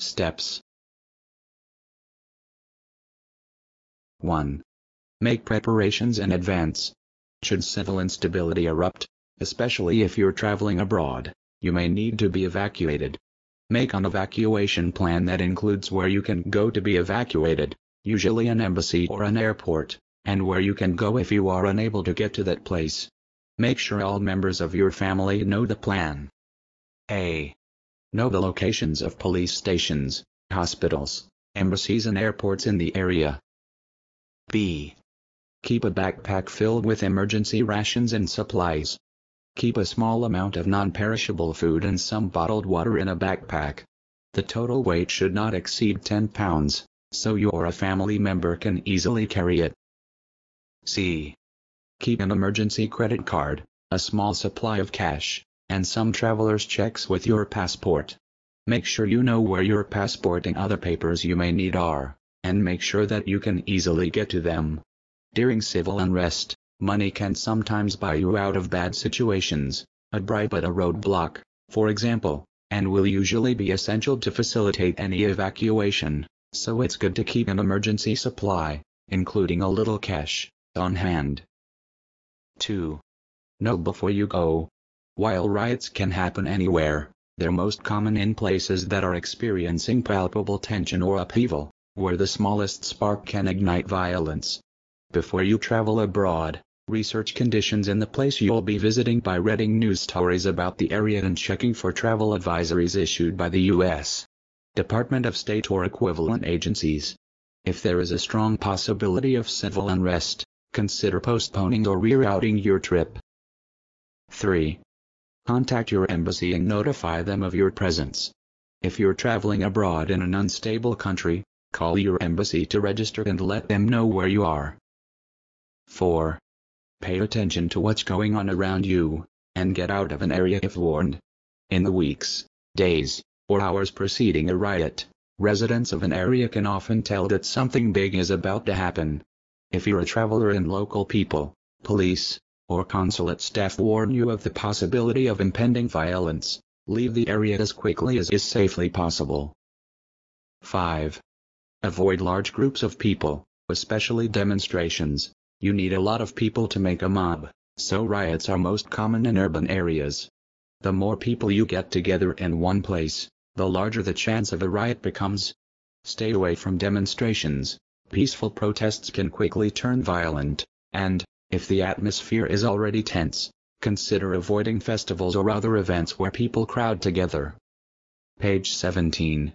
Steps 1. Make preparations in advance. Should civil instability erupt, especially if you're traveling abroad, you may need to be evacuated. Make an evacuation plan that includes where you can go to be evacuated, usually an embassy or an airport, and where you can go if you are unable to get to that place. Make sure all members of your family know the plan. A. Know the locations of police stations, hospitals, embassies and airports in the area. B. Keep a backpack filled with emergency rations and supplies. Keep a small amount of non-perishable food and some bottled water in a backpack. The total weight should not exceed 10 pounds, so you or a family member can easily carry it. C. Keep an emergency credit card, a small supply of cash, and some traveler's checks with your passport. Make sure you know where your passport and other papers you may need are, and make sure that you can easily get to them. During civil unrest, money can sometimes buy you out of bad situations, a bribe at a roadblock, for example, and will usually be essential to facilitate any evacuation, so it's good to keep an emergency supply, including a little cash, on hand. 2. Know before you go. While riots can happen anywhere, they're most common in places that are experiencing palpable tension or upheaval, where the smallest spark can ignite violence. Before you travel abroad, research conditions in the place you'll be visiting by reading news stories about the area and checking for travel advisories issued by the U.S. Department of State or equivalent agencies. If there is a strong possibility of civil unrest, consider postponing or rerouting your trip. 3. Contact your embassy and notify them of your presence. If you're traveling abroad in an unstable country, call your embassy to register and let them know where you are. 4. Pay attention to what's going on around you, and get out of an area if warned. In the weeks, days, or hours preceding a riot, residents of an area can often tell that something big is about to happen. If you're a traveler and local people, police, or consulate staff warn you of the possibility of impending violence, leave the area as quickly as is safely possible. 5. Avoid large groups of people, especially demonstrations. You need a lot of people to make a mob, so riots are most common in urban areas. The more people you get together in one place, the larger the chance of a riot becomes. Stay away from demonstrations, peaceful protests can quickly turn violent, and, if the atmosphere is already tense, consider avoiding festivals or other events where people crowd together. Page 17.